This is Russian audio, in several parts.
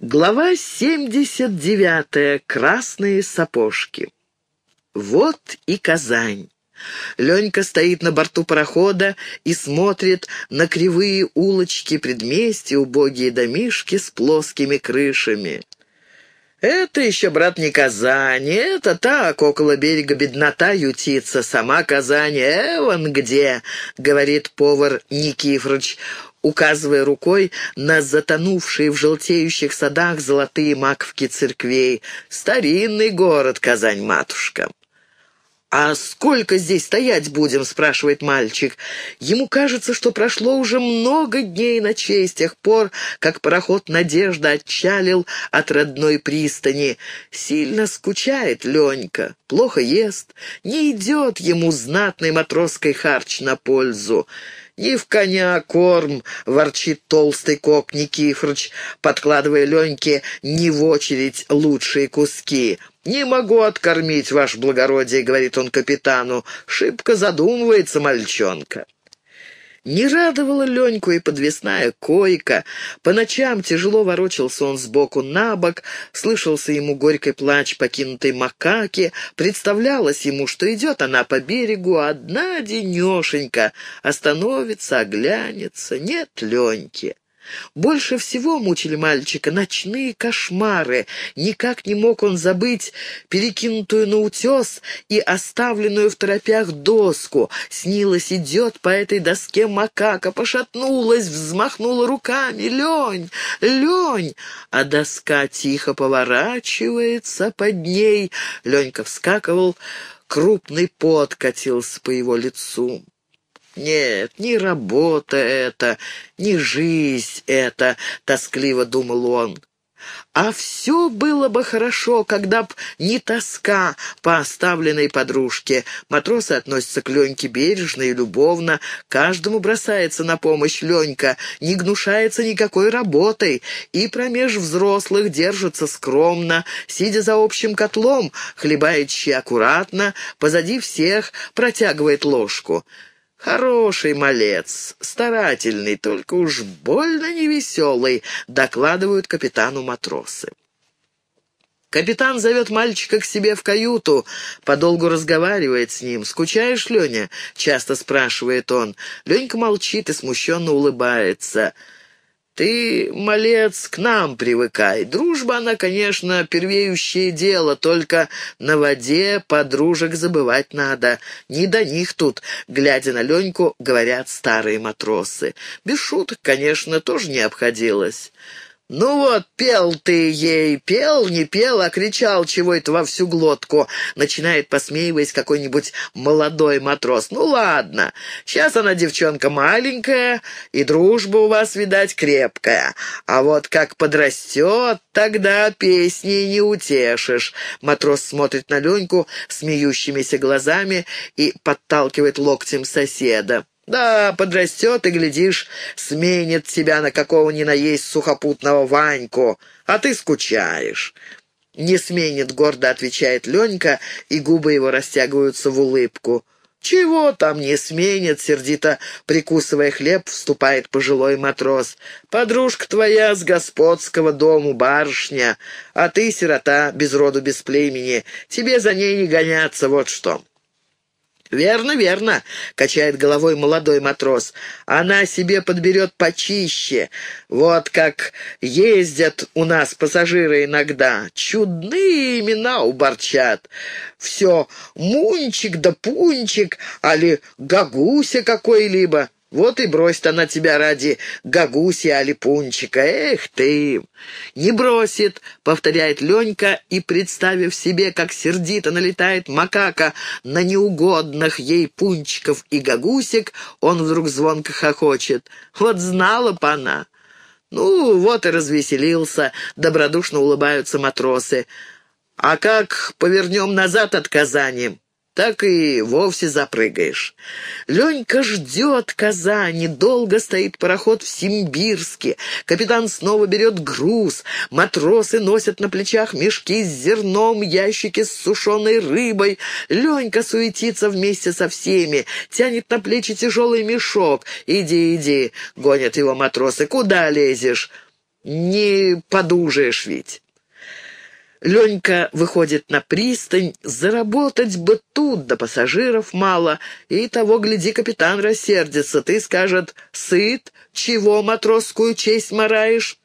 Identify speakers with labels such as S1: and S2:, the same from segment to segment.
S1: Глава 79. Красные сапожки. Вот и Казань. Ленька стоит на борту парохода и смотрит на кривые улочки предместья, убогие домишки с плоскими крышами. «Это еще, брат, не Казань, это так, около берега беднота ютится, сама Казань, эван где», — говорит повар Никифорович указывая рукой на затонувшие в желтеющих садах золотые маковки церквей. «Старинный город Казань-матушка». «А сколько здесь стоять будем?» — спрашивает мальчик. Ему кажется, что прошло уже много дней ночей с тех пор, как пароход «Надежда» отчалил от родной пристани. Сильно скучает Ленька, плохо ест, не идет ему знатный матросской харч на пользу. «Не в коня корм!» — ворчит толстый коп Никифорыч, подкладывая Леньке не в очередь лучшие куски. «Не могу откормить, ваше благородие», — говорит он капитану. Шибко задумывается мальчонка. Не радовала Леньку и подвесная койка. По ночам тяжело ворочался он сбоку на бок, слышался ему горький плач покинутой макаки, представлялось ему, что идет она по берегу одна денешенька, остановится, оглянется, нет Леньки. Больше всего мучили мальчика ночные кошмары. Никак не мог он забыть перекинутую на утес и оставленную в торопях доску. Снилось, идет по этой доске макака, пошатнулась, взмахнула руками. «Лень! Лень!» А доска тихо поворачивается под ней. Ленька вскакивал, крупный пот катился по его лицу. «Нет, не работа это, не жизнь это», — тоскливо думал он. А все было бы хорошо, когда б не тоска по оставленной подружке. Матросы относятся к Леньке бережно и любовно, каждому бросается на помощь Ленька, не гнушается никакой работой и промеж взрослых держится скромно, сидя за общим котлом, хлебает щи аккуратно, позади всех протягивает ложку. «Хороший малец, старательный, только уж больно невеселый», — докладывают капитану матросы. Капитан зовет мальчика к себе в каюту, подолгу разговаривает с ним. «Скучаешь, Леня?» — часто спрашивает он. Ленька молчит и смущенно улыбается. Ты, малец, к нам привыкай. Дружба, она, конечно, первеющее дело, только на воде подружек забывать надо. Не до них тут, глядя на Леньку, говорят старые матросы. Без шуток, конечно, тоже не обходилось. «Ну вот, пел ты ей, пел, не пел, а кричал чего это во всю глотку», начинает, посмеиваясь, какой-нибудь молодой матрос. «Ну ладно, сейчас она девчонка маленькая, и дружба у вас, видать, крепкая. А вот как подрастет, тогда песни не утешишь». Матрос смотрит на Леньку смеющимися глазами и подталкивает локтем соседа. Да, подрастет и, глядишь, сменит тебя на какого ни на есть сухопутного Ваньку, а ты скучаешь. «Не сменит», — гордо отвечает Ленька, и губы его растягиваются в улыбку. «Чего там не сменит?» — сердито прикусывая хлеб, вступает пожилой матрос. «Подружка твоя с господского дому, барышня, а ты, сирота, без роду, без племени, тебе за ней не гоняться, вот что». «Верно, верно», — качает головой молодой матрос. «Она себе подберет почище. Вот как ездят у нас пассажиры иногда. Чудные имена уборчат. Все Мунчик да Пунчик, али Гагуся какой-либо». Вот и бросит она тебя ради гагуси алипунчика. Эх ты! Не бросит, повторяет Ленька, и, представив себе, как сердито налетает макака на неугодных ей пунчиков и гагусик, он вдруг звонко хохочет. Вот знала б она. Ну, вот и развеселился, добродушно улыбаются матросы. А как повернем назад от Казани? Так и вовсе запрыгаешь. Ленька ждет Казани, долго стоит пароход в Симбирске. Капитан снова берет груз, матросы носят на плечах мешки с зерном, ящики с сушеной рыбой. Ленька суетится вместе со всеми, тянет на плечи тяжелый мешок. «Иди, иди», — гонят его матросы, — «куда лезешь?» не подужаешь ведь. Ленька выходит на пристань, заработать бы тут, да пассажиров мало, и того, гляди, капитан рассердится, ты скажет «сыт, чего матросскую честь мараешь?»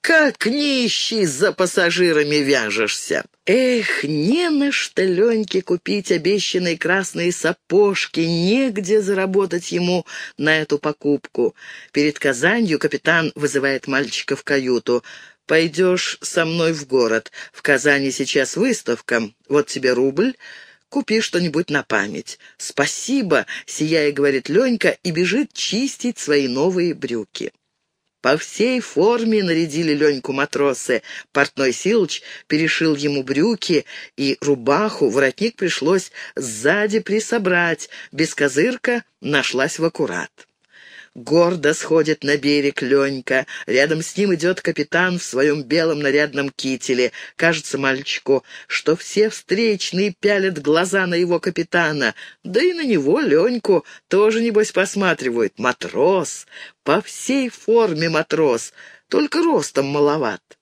S1: Как нищий за пассажирами вяжешься. Эх, не на что Леньке купить обещанные красные сапожки, негде заработать ему на эту покупку. Перед Казанью капитан вызывает мальчика в каюту. «Пойдешь со мной в город. В Казани сейчас выставка. Вот тебе рубль». Купи что-нибудь на память. «Спасибо», — сияя, говорит Ленька и бежит чистить свои новые брюки. По всей форме нарядили Леньку матросы. Портной Силыч перешил ему брюки и рубаху, воротник пришлось сзади присобрать, без козырка нашлась в аккурат. Гордо сходит на берег Ленька. Рядом с ним идет капитан в своем белом нарядном кителе. Кажется мальчику, что все встречные пялят глаза на его капитана. Да и на него, Леньку, тоже, небось, посматривают. Матрос, по всей форме матрос, только ростом маловат.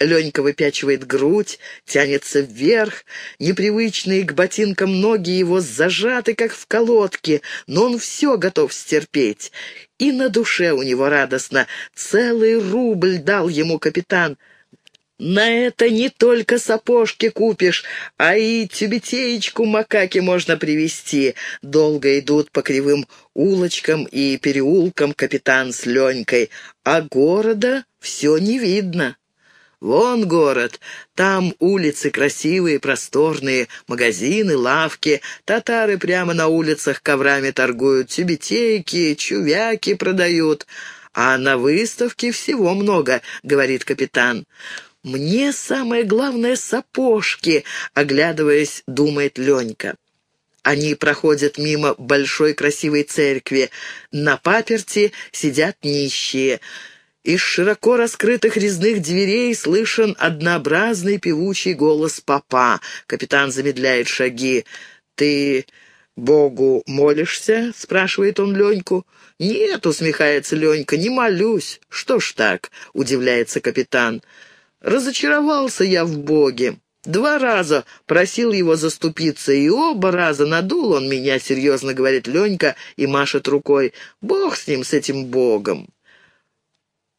S1: Ленька выпячивает грудь, тянется вверх, непривычные к ботинкам ноги его зажаты, как в колодке, но он все готов стерпеть. И на душе у него радостно. Целый рубль дал ему капитан. На это не только сапожки купишь, а и тюбетеечку макаки можно привезти. Долго идут по кривым улочкам и переулкам капитан с Ленькой, а города все не видно. Вон город, там улицы красивые, просторные, магазины, лавки, татары прямо на улицах коврами торгуют, тюбетейки, чувяки продают. А на выставке всего много, говорит капитан. «Мне самое главное — сапожки», — оглядываясь, думает Ленька. Они проходят мимо большой красивой церкви. На паперти сидят нищие — из широко раскрытых резных дверей слышен однообразный певучий голос папа. Капитан замедляет шаги. «Ты Богу молишься?» — спрашивает он Леньку. «Нет», — усмехается Ленька, — «не молюсь». «Что ж так?» — удивляется капитан. «Разочаровался я в Боге». Два раза просил его заступиться, и оба раза надул он меня, серьезно говорит Ленька и машет рукой. Бог с ним, с этим Богом.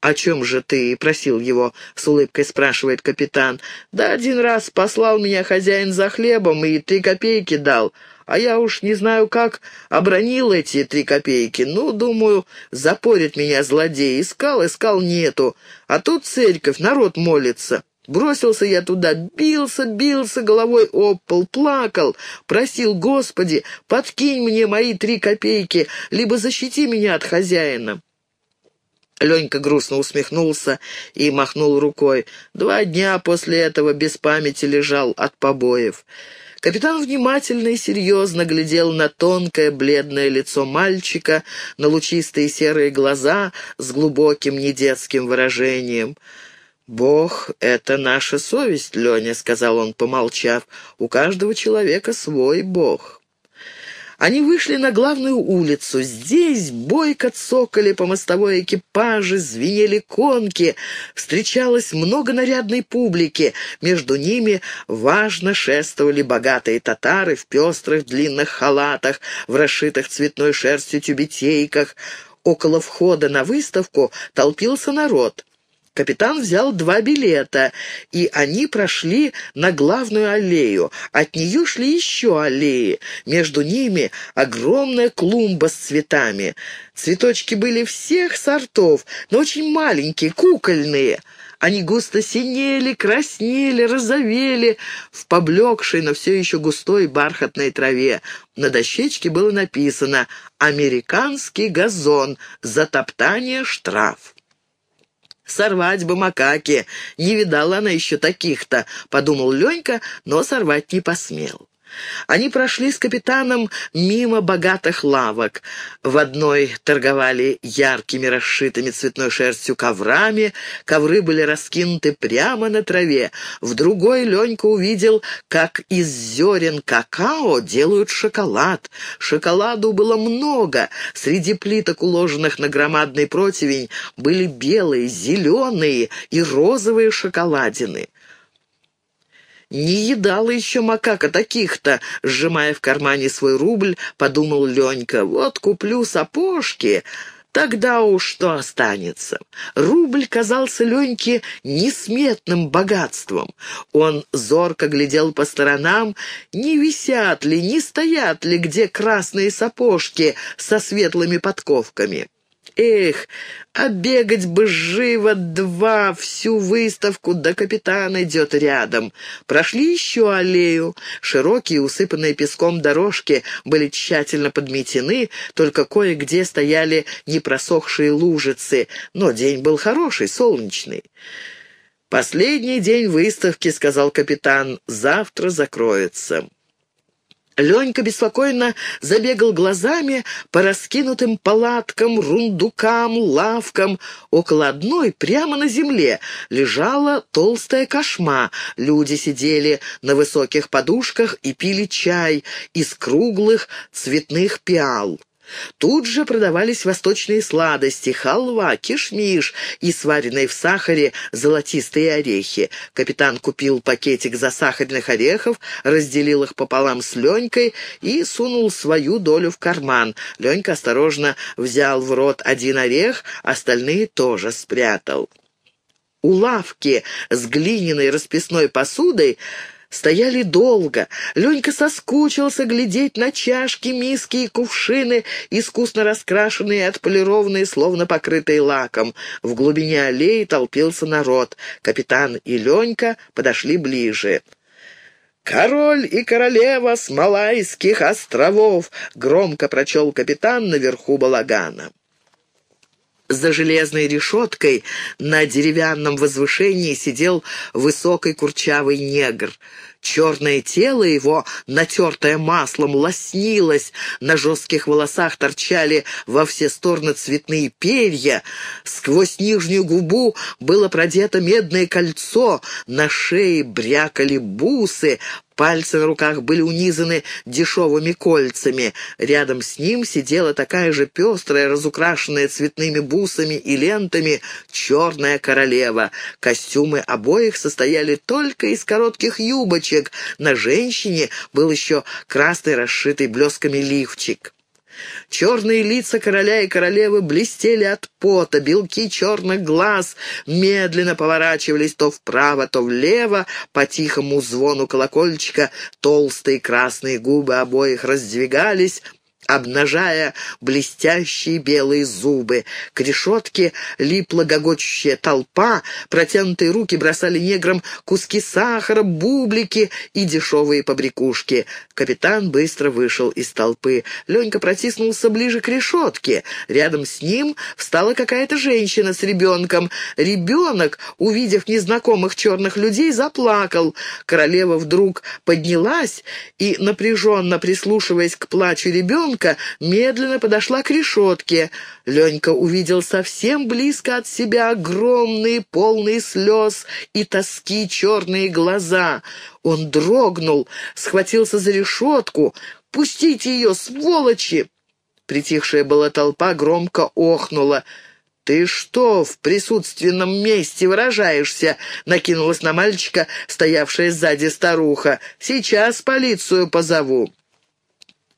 S1: «О чем же ты?» — просил его, — с улыбкой спрашивает капитан. «Да один раз послал меня хозяин за хлебом и три копейки дал, а я уж не знаю как обронил эти три копейки. Ну, думаю, запорит меня злодей. Искал, искал, нету. А тут церковь, народ молится». Бросился я туда, бился, бился головой об пол, плакал, просил, «Господи, подкинь мне мои три копейки, либо защити меня от хозяина». Ленька грустно усмехнулся и махнул рукой. Два дня после этого без памяти лежал от побоев. Капитан внимательно и серьезно глядел на тонкое бледное лицо мальчика, на лучистые серые глаза с глубоким недетским выражением. «Бог — это наша совесть, Леня», — сказал он, помолчав. «У каждого человека свой Бог». Они вышли на главную улицу. Здесь бойко цокали по мостовой экипажи, звенели конки. Встречалось много нарядной публики. Между ними важно шествовали богатые татары в пестрых длинных халатах, в расшитых цветной шерстью тюбетейках. Около входа на выставку толпился народ. Капитан взял два билета, и они прошли на главную аллею. От нее шли еще аллеи. Между ними огромная клумба с цветами. Цветочки были всех сортов, но очень маленькие, кукольные. Они густо синели, краснели, розовели в поблекшей, но все еще густой бархатной траве. На дощечке было написано «Американский газон. Затоптание штраф». Сорвать бы макаки. Не видала она еще таких-то, подумал Ленька, но сорвать не посмел. Они прошли с капитаном мимо богатых лавок. В одной торговали яркими расшитыми цветной шерстью коврами, ковры были раскинуты прямо на траве. В другой Ленька увидел, как из зерен какао делают шоколад. Шоколаду было много. Среди плиток, уложенных на громадный противень, были белые, зеленые и розовые шоколадины. «Не едала еще макака таких-то», — сжимая в кармане свой рубль, подумал Ленька. «Вот куплю сапожки». Тогда уж что останется? Рубль казался Леньке несметным богатством. Он зорко глядел по сторонам, не висят ли, не стоят ли где красные сапожки со светлыми подковками. Эх, а бегать бы живо два, всю выставку, да капитан идет рядом. Прошли еще аллею. Широкие, усыпанные песком дорожки были тщательно подметены, только кое-где стояли непросохшие лужицы, но день был хороший, солнечный. «Последний день выставки», — сказал капитан, — «завтра закроется». Ленька беспокойно забегал глазами по раскинутым палаткам, рундукам, лавкам. Около одной, прямо на земле, лежала толстая кошма. Люди сидели на высоких подушках и пили чай из круглых цветных пиал. Тут же продавались восточные сладости, халва, кишмиш и сваренные в сахаре золотистые орехи. Капитан купил пакетик засахаренных орехов, разделил их пополам с Ленькой и сунул свою долю в карман. Ленька осторожно взял в рот один орех, остальные тоже спрятал. У лавки с глиняной расписной посудой Стояли долго. Ленька соскучился глядеть на чашки, миски и кувшины, искусно раскрашенные и отполированные, словно покрытые лаком. В глубине аллеи толпился народ. Капитан и Ленька подошли ближе. «Король и королева с Малайских островов!» — громко прочел капитан наверху балагана. За железной решеткой на деревянном возвышении сидел высокий курчавый негр. Черное тело его, натертое маслом, лоснилось, на жестких волосах торчали во все стороны цветные перья, сквозь нижнюю губу было продето медное кольцо, на шее брякали бусы, Пальцы на руках были унизаны дешевыми кольцами. Рядом с ним сидела такая же пестрая, разукрашенная цветными бусами и лентами, черная королева. Костюмы обоих состояли только из коротких юбочек. На женщине был еще красный расшитый блесками лифчик. Черные лица короля и королевы блестели от пота, белки черных глаз медленно поворачивались то вправо, то влево, по тихому звону колокольчика толстые красные губы обоих раздвигались, обнажая блестящие белые зубы. К решетке липла гогочущая толпа, протянутые руки бросали неграм куски сахара, бублики и дешевые побрякушки. Капитан быстро вышел из толпы. Ленька протиснулся ближе к решетке. Рядом с ним встала какая-то женщина с ребенком. Ребенок, увидев незнакомых черных людей, заплакал. Королева вдруг поднялась и, напряженно прислушиваясь к плачу ребенка, Ленька медленно подошла к решетке. Ленька увидел совсем близко от себя огромные, полные слез и тоски черные глаза. Он дрогнул, схватился за решетку. «Пустите ее, сволочи!» Притихшая была толпа громко охнула. «Ты что в присутственном месте выражаешься?» — накинулась на мальчика, стоявшая сзади старуха. «Сейчас полицию позову».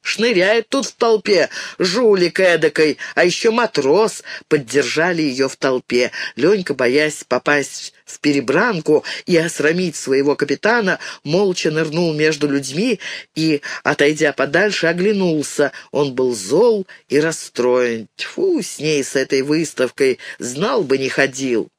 S1: Шныряет тут в толпе, жулик эдакой, а еще матрос. Поддержали ее в толпе. Ленька, боясь попасть в перебранку и осрамить своего капитана, молча нырнул между людьми и, отойдя подальше, оглянулся. Он был зол и расстроен. Тьфу, с ней, с этой выставкой, знал бы, не ходил.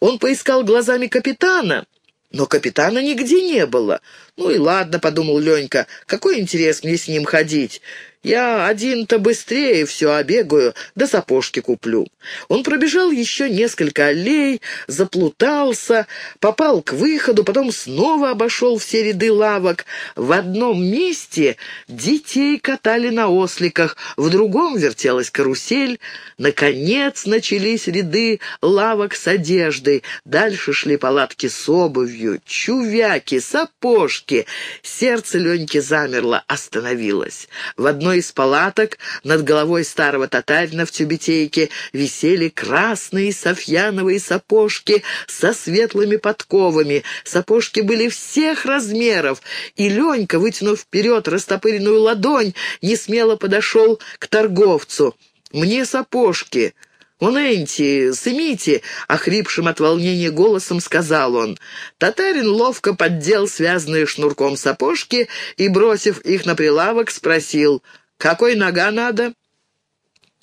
S1: Он поискал глазами капитана — но капитана нигде не было. «Ну и ладно», — подумал Ленька, — «какой интерес мне с ним ходить? Я один-то быстрее все обегаю, да сапожки куплю. Он пробежал еще несколько аллей, заплутался, попал к выходу, потом снова обошел все ряды лавок. В одном месте детей катали на осликах, в другом вертелась карусель. Наконец начались ряды лавок с одеждой. Дальше шли палатки с обувью, чувяки, сапожки. Сердце Леньки замерло, остановилось. В одной одной из палаток над головой старого татарина в тюбетейке висели красные софьяновые сапожки со светлыми подковами. Сапожки были всех размеров, и Ленька, вытянув вперед растопыренную ладонь, несмело подошел к торговцу. «Мне сапожки!» «Уненти, сымите!» — охрипшим от волнения голосом сказал он. Татарин ловко поддел связанные шнурком сапожки и, бросив их на прилавок, спросил, «Какой нога надо?»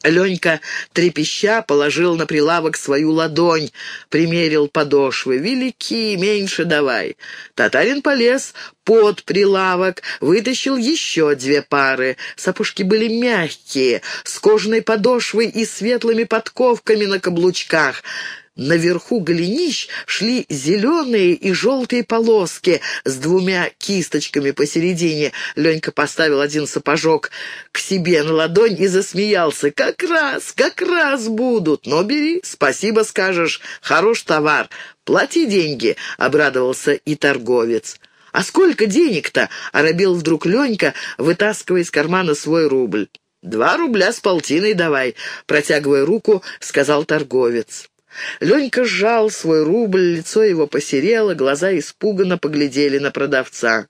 S1: Ленька, трепеща, положил на прилавок свою ладонь, примерил подошвы. «Велики, меньше давай». Татарин полез под прилавок, вытащил еще две пары. Сапожки были мягкие, с кожаной подошвой и светлыми подковками на каблучках. Наверху голенищ шли зеленые и желтые полоски с двумя кисточками посередине. Ленька поставил один сапожок к себе на ладонь и засмеялся. «Как раз, как раз будут! Но бери, спасибо скажешь, хорош товар. Плати деньги», — обрадовался и торговец. «А сколько денег-то?» — оробил вдруг Ленька, вытаскивая из кармана свой рубль. «Два рубля с полтиной давай», — протягивая руку, сказал торговец. Ленька сжал свой рубль, лицо его посерело, глаза испуганно поглядели на продавца.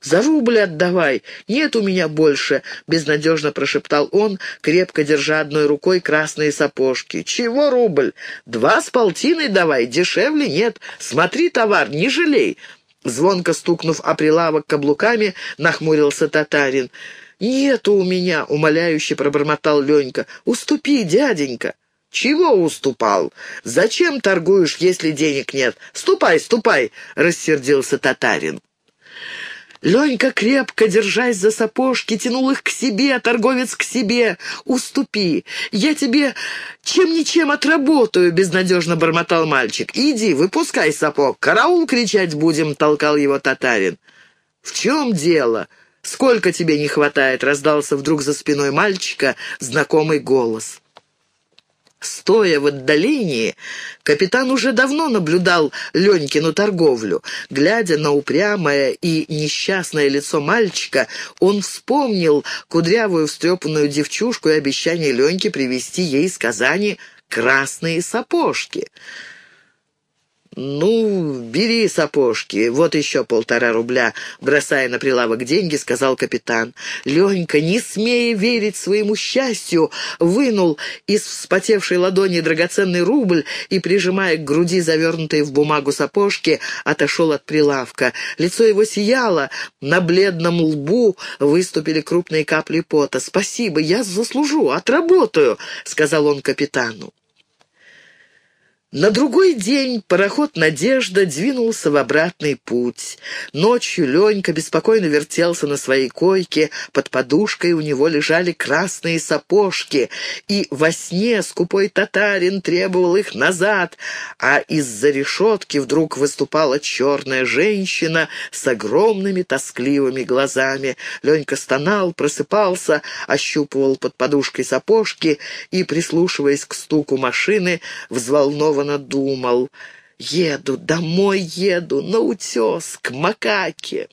S1: «За рубль отдавай! Нет у меня больше!» — безнадежно прошептал он, крепко держа одной рукой красные сапожки. «Чего рубль? Два с полтиной давай, дешевле нет. Смотри, товар, не жалей!» Звонко стукнув о прилавок каблуками, нахмурился татарин. «Нету у меня!» — умоляюще пробормотал Ленька. «Уступи, дяденька!» «Чего уступал? Зачем торгуешь, если денег нет? Ступай, ступай!» — рассердился татарин. Ленька, крепко держась за сапожки, тянул их к себе, а торговец к себе. «Уступи! Я тебе чем-ничем отработаю!» — безнадежно бормотал мальчик. «Иди, выпускай сапог! Караул кричать будем!» — толкал его татарин. «В чем дело? Сколько тебе не хватает?» — раздался вдруг за спиной мальчика знакомый голос. Стоя в отдалении, капитан уже давно наблюдал Ленькину торговлю. Глядя на упрямое и несчастное лицо мальчика, он вспомнил кудрявую встрепанную девчушку и обещание Леньке привезти ей из Казани красные сапожки. «Ну, бери сапожки, вот еще полтора рубля», — бросая на прилавок деньги, сказал капитан. Ленька, не смея верить своему счастью, вынул из вспотевшей ладони драгоценный рубль и, прижимая к груди завернутые в бумагу сапожки, отошел от прилавка. Лицо его сияло, на бледном лбу выступили крупные капли пота. «Спасибо, я заслужу, отработаю», — сказал он капитану. На другой день пароход «Надежда» двинулся в обратный путь. Ночью Ленька беспокойно вертелся на своей койке, под подушкой у него лежали красные сапожки, и во сне скупой татарин требовал их назад, а из-за решетки вдруг выступала черная женщина с огромными тоскливыми глазами. Ленька стонал, просыпался, ощупывал под подушкой сапожки и, прислушиваясь к стуку машины, взволнованно взволнованно думал. «Еду, домой еду, на утес, к макаке».